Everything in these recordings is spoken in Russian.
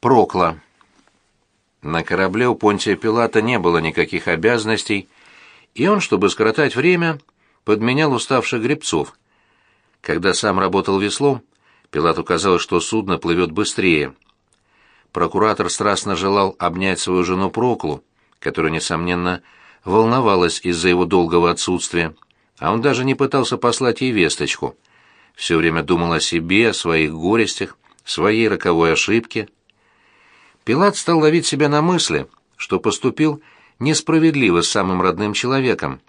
Прокла. На корабле у Понтия Пилата не было никаких обязанностей, и он, чтобы скоротать время, подменял уставших гребцов. Когда сам работал веслом, Пилату казалось, что судно плывет быстрее. Прокуратор страстно желал обнять свою жену Проклу, которая, несомненно, волновалась из-за его долгого отсутствия, а он даже не пытался послать ей весточку. Все время думал о себе, о своих горестях, своей роковой ошибке — Пилат стал ловить себя на мысли, что поступил несправедливо с самым родным человеком.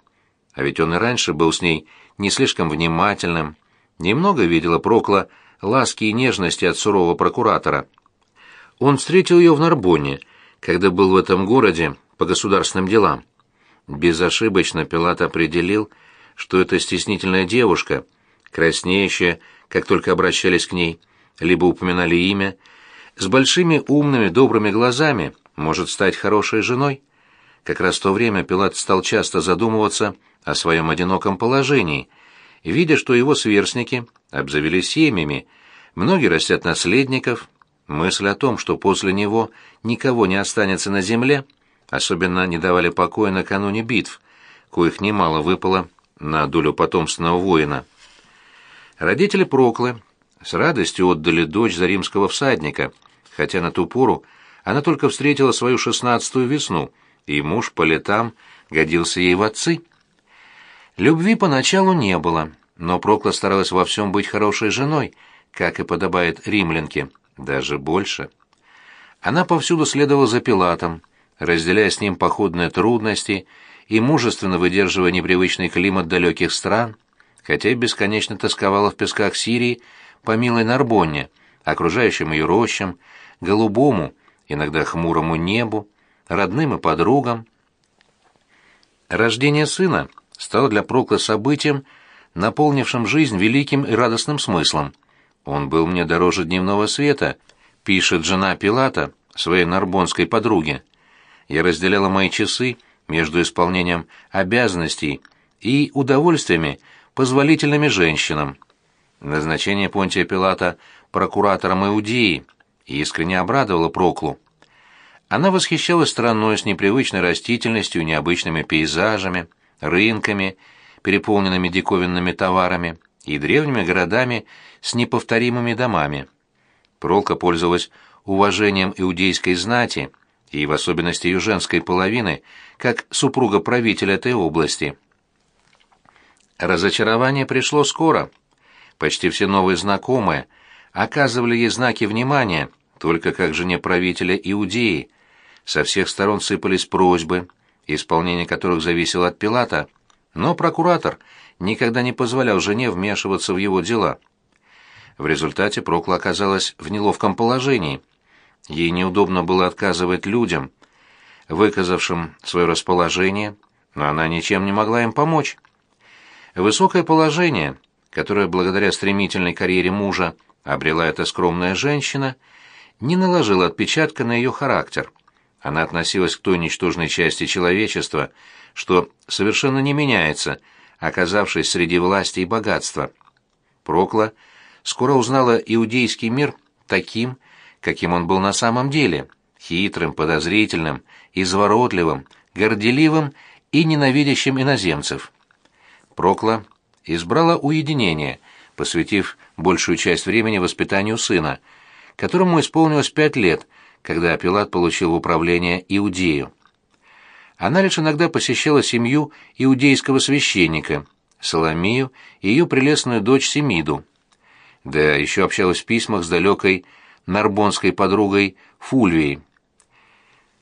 А ведь он и раньше был с ней не слишком внимательным, немного видела Прокла ласки и нежности от сурового прокуратора. Он встретил ее в Нарбонне, когда был в этом городе по государственным делам. Безошибочно Пилат определил, что это стеснительная девушка, краснеющая, как только обращались к ней, либо упоминали имя, с большими умными добрыми глазами может стать хорошей женой. Как раз в то время Пилат стал часто задумываться о своем одиноком положении, видя, что его сверстники обзавелись семьями, многие растят наследников, мысль о том, что после него никого не останется на земле, особенно не давали покоя накануне битв, коих немало выпало на долю потомственного воина. Родители Проклы с радостью отдали дочь за римского всадника, хотя на ту пору она только встретила свою шестнадцатую весну, и муж по летам годился ей в отцы. Любви поначалу не было, но Прокла старалась во всем быть хорошей женой, как и подобает римлянке, даже больше. Она повсюду следовала за Пилатом, разделяя с ним походные трудности и мужественно выдерживая непривычный климат далеких стран, хотя и бесконечно тосковала в песках Сирии по милой Нарбонне, окружающим ее рощам, голубому, иногда хмурому небу, родным и подругам. Рождение сына стало для Прокла событием, наполнившим жизнь великим и радостным смыслом. «Он был мне дороже дневного света», — пишет жена Пилата своей нарбонской подруге. «Я разделяла мои часы между исполнением обязанностей и удовольствиями, позволительными женщинам». Назначение Понтия Пилата прокуратором Иудеи искренне обрадовало Проклу. Она восхищалась страной с непривычной растительностью, необычными пейзажами, рынками, переполненными диковинными товарами и древними городами с неповторимыми домами. Пролка пользовалась уважением иудейской знати и в особенности ее женской половины, как супруга правителя этой области. Разочарование пришло скоро. Почти все новые знакомые оказывали ей знаки внимания, только как жене правителя Иудеи. Со всех сторон сыпались просьбы, исполнение которых зависело от Пилата, но прокуратор никогда не позволял жене вмешиваться в его дела. В результате Прокла оказалась в неловком положении. Ей неудобно было отказывать людям, выказавшим свое расположение, но она ничем не могла им помочь. Высокое положение, которое благодаря стремительной карьере мужа обрела эта скромная женщина – не наложила отпечатка на ее характер. Она относилась к той ничтожной части человечества, что совершенно не меняется, оказавшись среди власти и богатства. Прокла скоро узнала иудейский мир таким, каким он был на самом деле, хитрым, подозрительным, изворотливым, горделивым и ненавидящим иноземцев. Прокла избрала уединение, посвятив большую часть времени воспитанию сына – которому исполнилось пять лет, когда Пилат получил в управление Иудею. Она лишь иногда посещала семью иудейского священника, Соломию и ее прелестную дочь Семиду. Да еще общалась в письмах с далекой нарбонской подругой Фульвией.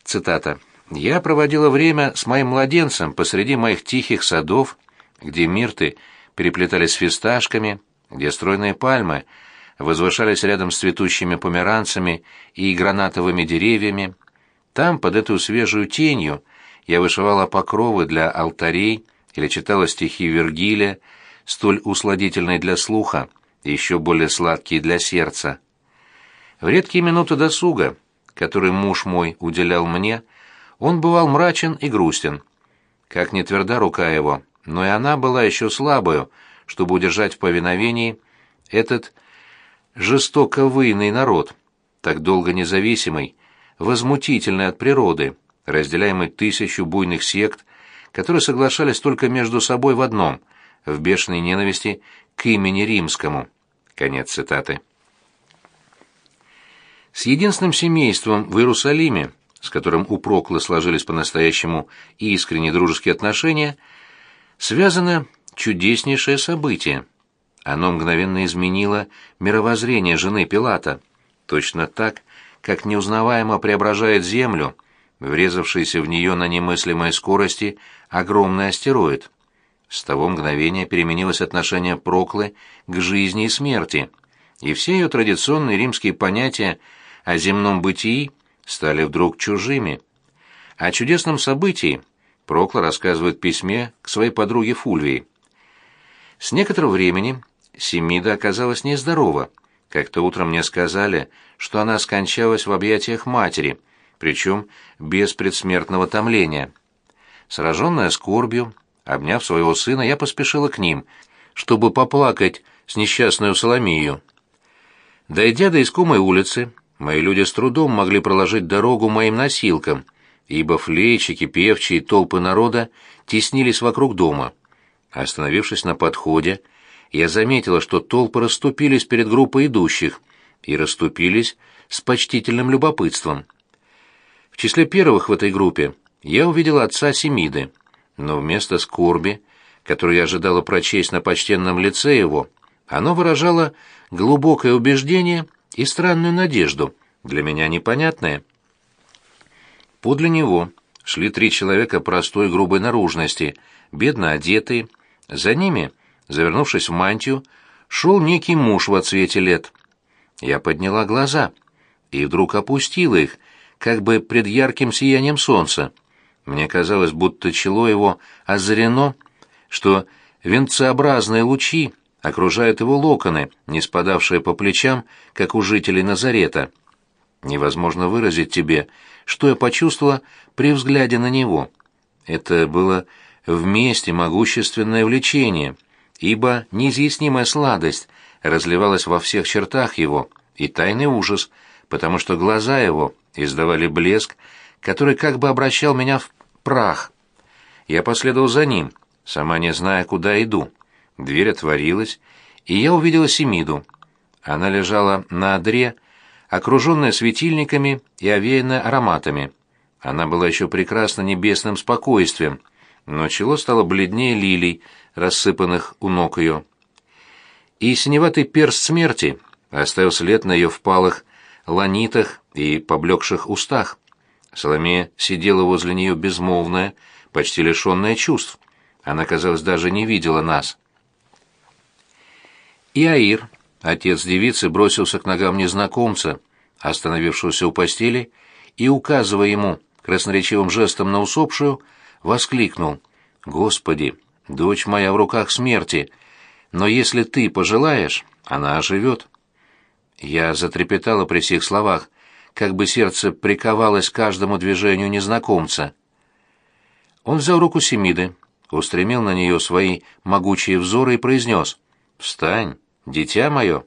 Цитата. «Я проводила время с моим младенцем посреди моих тихих садов, где мирты переплетались фисташками, где стройные пальмы — возвышались рядом с цветущими померанцами и гранатовыми деревьями. Там, под эту свежую тенью, я вышивала покровы для алтарей или читала стихи Вергилия, столь усладительные для слуха и еще более сладкие для сердца. В редкие минуты досуга, которые муж мой уделял мне, он бывал мрачен и грустен. Как не тверда рука его, но и она была еще слабою, чтобы удержать в повиновении этот жестоко выйный народ, так долго независимый, возмутительный от природы, разделяемый тысячу буйных сект, которые соглашались только между собой в одном — в бешеной ненависти к имени римскому. Конец цитаты. С единственным семейством в Иерусалиме, с которым у Проклы сложились по-настоящему искренние дружеские отношения, связано чудеснейшее событие. Оно мгновенно изменило мировоззрение жены Пилата, точно так, как неузнаваемо преображает Землю, врезавшийся в нее на немыслимой скорости огромный астероид. С того мгновения переменилось отношение Проклы к жизни и смерти, и все ее традиционные римские понятия о земном бытии стали вдруг чужими. О чудесном событии Прокла рассказывает в письме к своей подруге Фульвии. С некоторого времени Семида оказалась нездорова. Как-то утром мне сказали, что она скончалась в объятиях матери, причем без предсмертного томления. Сраженная скорбью, Обняв своего сына, я поспешила к ним, чтобы поплакать с несчастной Соломию. Дойдя до искомой улицы, мои люди с трудом могли проложить дорогу моим носилкам, ибо флейчики, певчие толпы народа теснились вокруг дома. Остановившись на подходе, я заметила, что толпы расступились перед группой идущих, и расступились с почтительным любопытством. В числе первых в этой группе я увидела отца Семиды но вместо скорби, которую я ожидала прочесть на почтенном лице его, оно выражало глубокое убеждение и странную надежду, для меня непонятное. Подле него шли три человека простой грубой наружности, бедно одетые. За ними, завернувшись в мантию, шел некий муж во цвете лет. Я подняла глаза и вдруг опустила их, как бы пред ярким сиянием солнца. Мне казалось, будто чело его озарено, что венцеобразные лучи окружают его локоны, не спадавшие по плечам, как у жителей Назарета. Невозможно выразить тебе, что я почувствовала при взгляде на него. Это было вместе могущественное влечение, ибо неизъяснимая сладость разливалась во всех чертах его, и тайный ужас, потому что глаза его издавали блеск, который как бы обращал меня в прах. Я последовал за ним, сама не зная, куда иду. Дверь отворилась, и я увидела Семиду. Она лежала на одре, окруженная светильниками и овеянная ароматами. Она была еще прекрасна небесным спокойствием, но чело стало бледнее лилий, рассыпанных у ног ее. И синеватый перст смерти оставил след на ее впалых ланитах и поблекших устах. Соломея сидела возле нее безмолвная, почти лишенная чувств. Она, казалось, даже не видела нас. И Аир, отец девицы, бросился к ногам незнакомца, остановившегося у постели, и, указывая ему красноречивым жестом на усопшую, воскликнул «Господи, дочь моя в руках смерти, но если ты пожелаешь, она оживет». Я затрепетала при сих словах, как бы сердце приковалось каждому движению незнакомца. Он взял руку Семиды, устремил на нее свои могучие взоры и произнес «Встань, дитя мое!»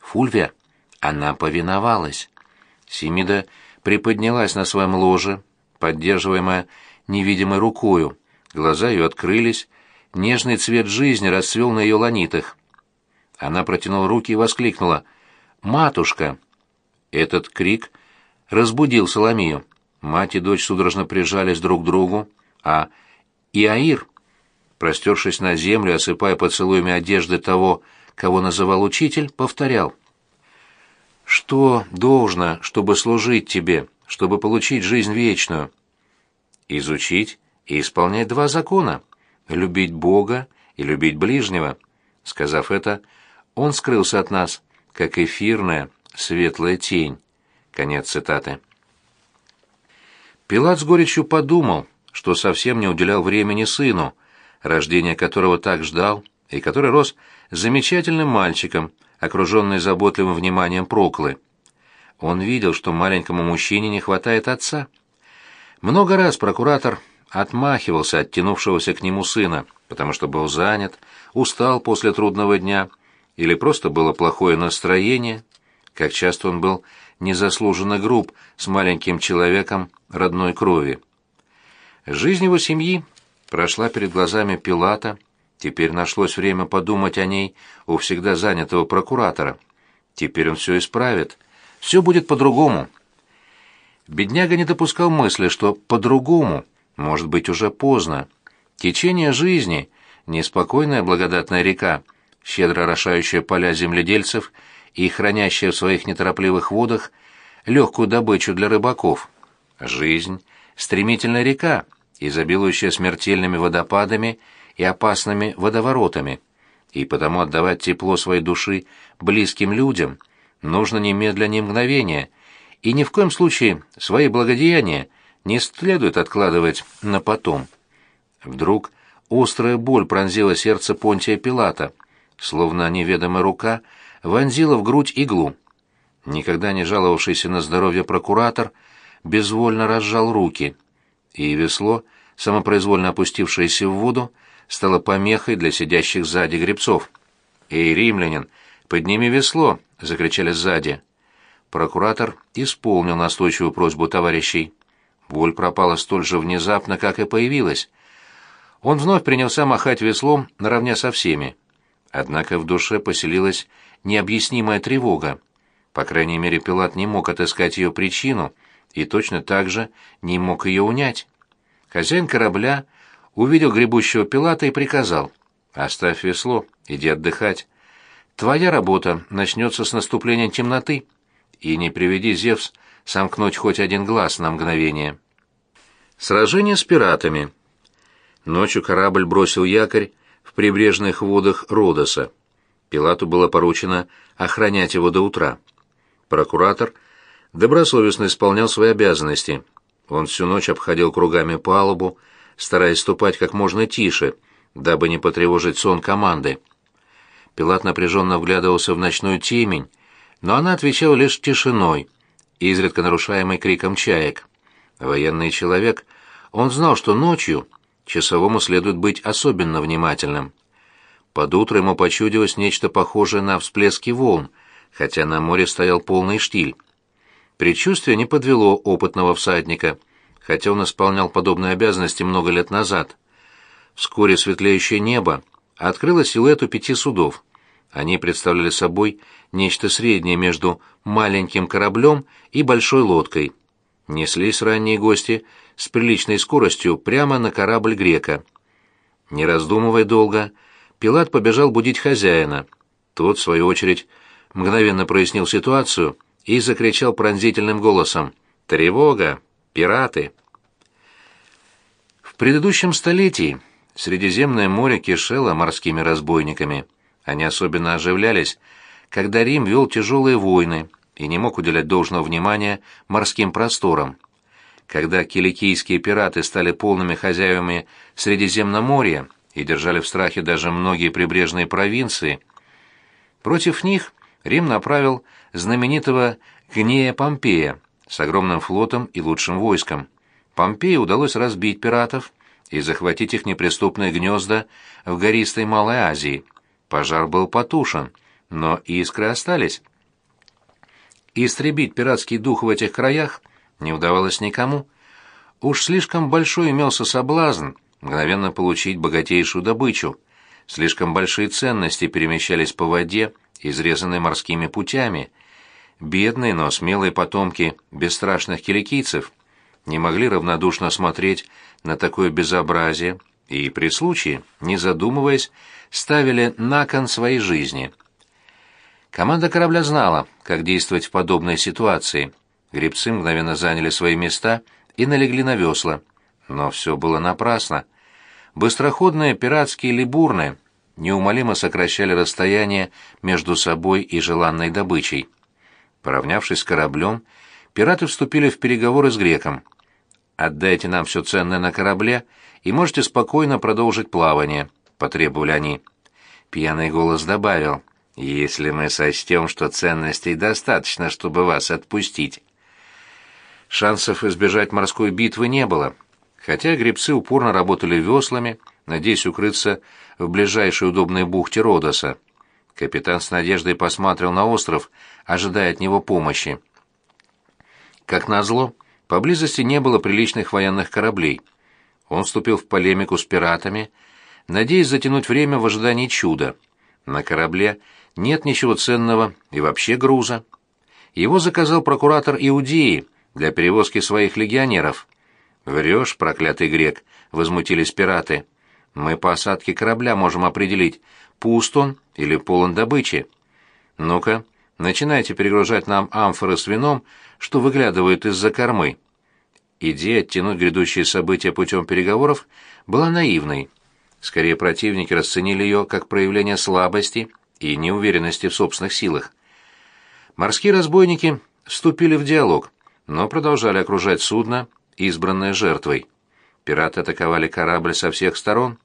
Фульвия, она повиновалась. Семида приподнялась на своем ложе, поддерживаемая невидимой рукою. Глаза ее открылись, нежный цвет жизни расцвел на ее ланитах. Она протянула руки и воскликнула «Матушка!» Этот крик разбудил Соломию. Мать и дочь судорожно прижались друг к другу, а Иаир, простершись на землю, осыпая поцелуями одежды того, кого называл учитель, повторял. «Что должно, чтобы служить тебе, чтобы получить жизнь вечную?» «Изучить и исполнять два закона — любить Бога и любить ближнего». Сказав это, он скрылся от нас, как эфирная, светлая тень. Конец цитаты. Пилат с горечью подумал, что совсем не уделял времени сыну, рождение которого так ждал, и который рос замечательным мальчиком, окруженный заботливым вниманием Проклы. Он видел, что маленькому мужчине не хватает отца. Много раз прокуратор отмахивался от тянувшегося к нему сына, потому что был занят, устал после трудного дня или просто было плохое настроение, как часто он был незаслуженно груб с маленьким человеком родной крови. Жизнь его семьи прошла перед глазами Пилата, теперь нашлось время подумать о ней у всегда занятого прокуратора. Теперь он все исправит, все будет по-другому. Бедняга не допускал мысли, что по-другому может быть уже поздно. Течение жизни, неспокойная благодатная река, щедро орошающая поля земледельцев и хранящая в своих неторопливых водах легкую добычу для рыбаков. Жизнь — стремительная река, изобилующая смертельными водопадами и опасными водоворотами, и потому отдавать тепло своей души близким людям нужно немедленно ни мгновения, и ни в коем случае свои благодеяния не следует откладывать на потом. Вдруг острая боль пронзила сердце Понтия Пилата, словно неведомая рука вонзила в грудь иглу. Никогда не жаловавшийся на здоровье прокуратор безвольно разжал руки, и весло, самопроизвольно опустившееся в воду, стало помехой для сидящих сзади гребцов. «Эй, римлянин, подними весло!» — закричали сзади. Прокуратор исполнил настойчивую просьбу товарищей. Боль пропала столь же внезапно, как и появилась. Он вновь принялся махать веслом наравне со всеми. Однако в душе поселилась необъяснимая тревога. По крайней мере, Пилат не мог отыскать ее причину и точно так же не мог ее унять. Хозяин корабля увидел гребущего Пилата и приказал «Оставь весло, иди отдыхать. Твоя работа начнется с наступления темноты, и не приведи Зевс сомкнуть хоть один глаз на мгновение». Сражение с пиратами. Ночью корабль бросил якорь в прибрежных водах Родоса. Пилату было поручено охранять его до утра. Прокуратор добросовестно исполнял свои обязанности. Он всю ночь обходил кругами палубу, стараясь ступать как можно тише, дабы не потревожить сон команды. Пилат напряженно вглядывался в ночную темень, но она отвечала лишь тишиной, изредка нарушаемой криком чаек. Военный человек, он знал, что ночью часовому следует быть особенно внимательным. Под утро ему почудилось нечто похожее на всплески волн, хотя на море стоял полный штиль. Предчувствие не подвело опытного всадника, хотя он исполнял подобные обязанности много лет назад. Вскоре светлеющее небо открыло силуэту пяти судов. Они представляли собой нечто среднее между маленьким кораблем и большой лодкой. Неслись ранние гости с приличной скоростью прямо на корабль грека. Не раздумывая долго, Пилат побежал будить хозяина. Тот, в свою очередь, мгновенно прояснил ситуацию и закричал пронзительным голосом «Тревога! Пираты!». В предыдущем столетии Средиземное море кишело морскими разбойниками. Они особенно оживлялись, когда Рим вел тяжелые войны и не мог уделять должного внимания морским просторам. Когда киликийские пираты стали полными хозяевами Средиземноморья, и держали в страхе даже многие прибрежные провинции. Против них Рим направил знаменитого Гнея Помпея с огромным флотом и лучшим войском. Помпею удалось разбить пиратов и захватить их неприступные гнезда в гористой Малой Азии. Пожар был потушен, но искры остались. Истребить пиратский дух в этих краях не удавалось никому. Уж слишком большой имелся соблазн мгновенно получить богатейшую добычу. Слишком большие ценности перемещались по воде, изрезанные морскими путями. Бедные, но смелые потомки бесстрашных киликийцев не могли равнодушно смотреть на такое безобразие и при случае, не задумываясь, ставили на кон своей жизни. Команда корабля знала, как действовать в подобной ситуации. Гребцы мгновенно заняли свои места и налегли на весла. Но все было напрасно. Быстроходные пиратские либурны неумолимо сокращали расстояние между собой и желанной добычей. Поравнявшись с кораблем, пираты вступили в переговоры с греком. «Отдайте нам все ценное на корабле, и можете спокойно продолжить плавание», — потребовали они. Пьяный голос добавил, «Если мы сочтем, что ценностей достаточно, чтобы вас отпустить». Шансов избежать морской битвы не было — Хотя гребцы упорно работали веслами, надеясь укрыться в ближайшей удобной бухте Родоса. Капитан с надеждой посмотрел на остров, ожидая от него помощи. Как назло, поблизости не было приличных военных кораблей. Он вступил в полемику с пиратами, надеясь затянуть время в ожидании чуда. На корабле нет ничего ценного и вообще груза. Его заказал прокуратор Иудеи для перевозки своих легионеров. «Врешь, проклятый грек», — возмутились пираты. «Мы по осадке корабля можем определить, пуст он или полон добычи. Ну-ка, начинайте перегружать нам амфоры с вином, что выглядывают из-за кормы». Идея оттянуть грядущие события путем переговоров была наивной. Скорее, противники расценили ее как проявление слабости и неуверенности в собственных силах. Морские разбойники вступили в диалог, но продолжали окружать судно, избранное жертвой. Пираты атаковали корабль со всех сторон.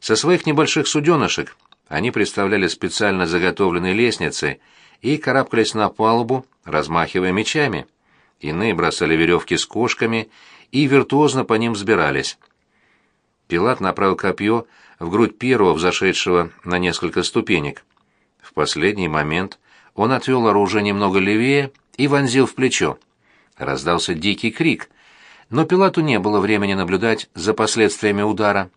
Со своих небольших суденышек они представляли специально заготовленные лестницы и карабкались на палубу, размахивая мечами. Иные бросали веревки с кошками и виртуозно по ним взбирались. Пилат направил копье в грудь первого взошедшего на несколько ступенек. В последний момент он отвел оружие немного левее и вонзил в плечо. Раздался дикий крик, но Пилату не было времени наблюдать за последствиями удара.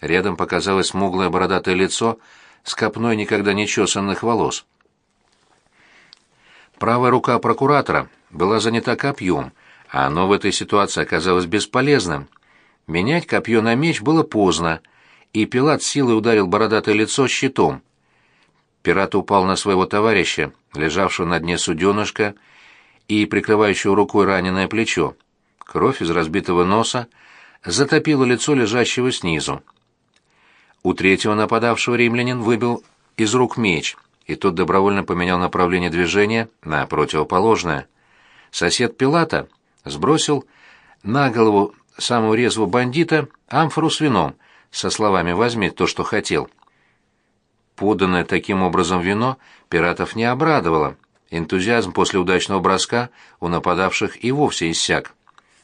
Рядом показалось смуглое бородатое лицо с копной никогда не чесанных волос. Правая рука прокуратора была занята копьем, а оно в этой ситуации оказалось бесполезным. Менять копье на меч было поздно, и Пилат силой ударил бородатое лицо щитом. Пират упал на своего товарища, лежавшего на дне суденышка и прикрывающего рукой раненое плечо. Кровь из разбитого носа затопила лицо лежащего снизу. У третьего нападавшего римлянин выбил из рук меч — и тот добровольно поменял направление движения на противоположное. Сосед Пилата сбросил на голову самого резвого бандита амфору с вином со словами «возьми то, что хотел». Поданное таким образом вино пиратов не обрадовало. Энтузиазм после удачного броска у нападавших и вовсе иссяк.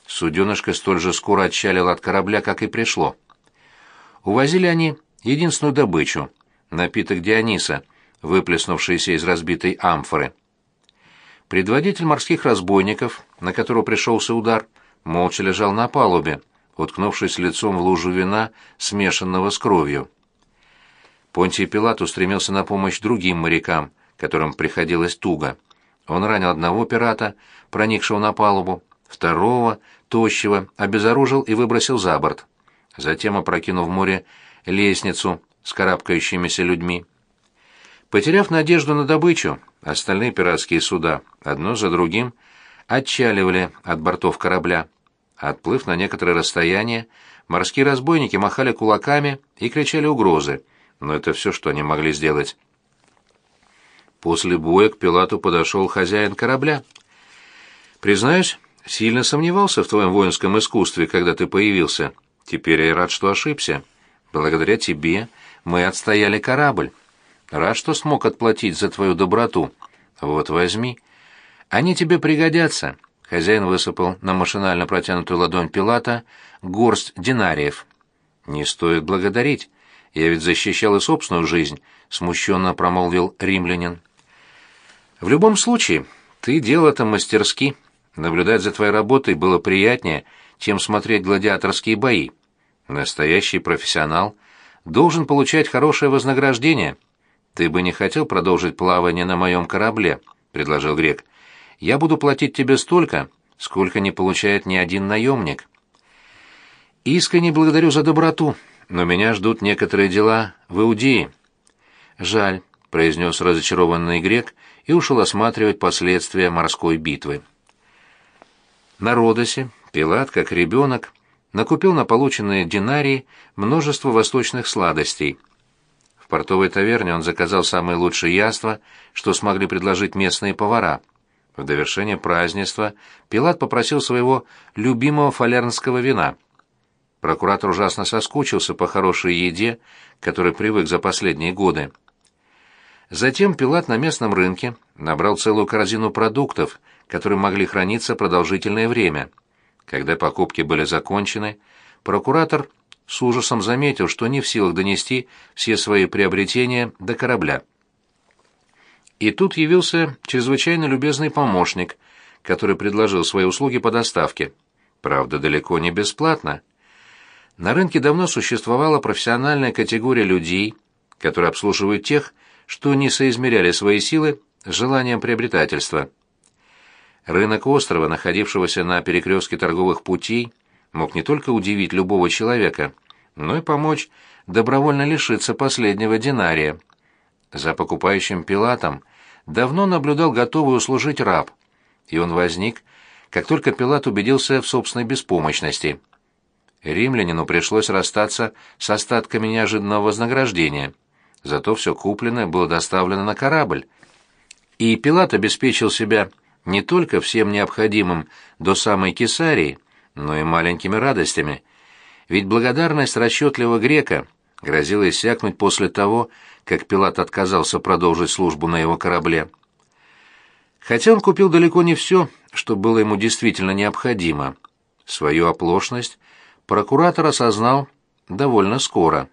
Суденышко столь же скоро отчалило от корабля, как и пришло. Увозили они единственную добычу — напиток Диониса — выплеснувшиеся из разбитой амфоры. Предводитель морских разбойников, на которого пришелся удар, молча лежал на палубе, уткнувшись лицом в лужу вина, смешанного с кровью. Понтий Пилат устремился на помощь другим морякам, которым приходилось туго. Он ранил одного пирата, проникшего на палубу, второго, тощего, обезоружил и выбросил за борт. Затем опрокинув в море лестницу с карабкающимися людьми. Потеряв надежду на добычу, остальные пиратские суда, одно за другим, отчаливали от бортов корабля. Отплыв на некоторое расстояние, морские разбойники махали кулаками и кричали угрозы, но это все, что они могли сделать. После боя к Пилату подошел хозяин корабля. «Признаюсь, сильно сомневался в твоем воинском искусстве, когда ты появился. Теперь я рад, что ошибся. Благодаря тебе мы отстояли корабль». Рад, что смог отплатить за твою доброту. Вот возьми. Они тебе пригодятся. Хозяин высыпал на машинально протянутую ладонь Пилата горсть динариев. Не стоит благодарить. Я ведь защищал и собственную жизнь, смущенно промолвил римлянин. В любом случае, ты делал это мастерски. Наблюдать за твоей работой было приятнее, чем смотреть гладиаторские бои. Настоящий профессионал должен получать хорошее вознаграждение. «Ты бы не хотел продолжить плавание на моем корабле?» — предложил Грек. «Я буду платить тебе столько, сколько не получает ни один наемник». «Искренне благодарю за доброту, но меня ждут некоторые дела в Иудее». «Жаль», — произнес разочарованный Грек и ушел осматривать последствия морской битвы. На Родосе Пилат, как ребенок, накупил на полученные динарии множество восточных сладостей — в портовой таверне он заказал самые лучшие яства, что смогли предложить местные повара. В довершение празднества Пилат попросил своего любимого фалернского вина. Прокуратор ужасно соскучился по хорошей еде, которой привык за последние годы. Затем Пилат на местном рынке набрал целую корзину продуктов, которые могли храниться продолжительное время. Когда покупки были закончены, прокуратор с ужасом заметил, что не в силах донести все свои приобретения до корабля. И тут явился чрезвычайно любезный помощник, который предложил свои услуги по доставке. Правда, далеко не бесплатно. На рынке давно существовала профессиональная категория людей, которые обслуживают тех, что не соизмеряли свои силы с желанием приобретательства. Рынок острова, находившегося на перекрестке торговых путей, мог не только удивить любого человека, но и помочь добровольно лишиться последнего динария. За покупающим Пилатом давно наблюдал готовый услужить раб, и он возник, как только Пилат убедился в собственной беспомощности. Римлянину пришлось расстаться с остатками неожиданного вознаграждения, зато все купленное было доставлено на корабль. И Пилат обеспечил себя не только всем необходимым до самой Кесарии, но и маленькими радостями. Ведь благодарность расчетливого грека грозила иссякнуть после того, как Пилат отказался продолжить службу на его корабле. Хотя он купил далеко не все, что было ему действительно необходимо. Свою оплошность прокуратор осознал довольно скоро.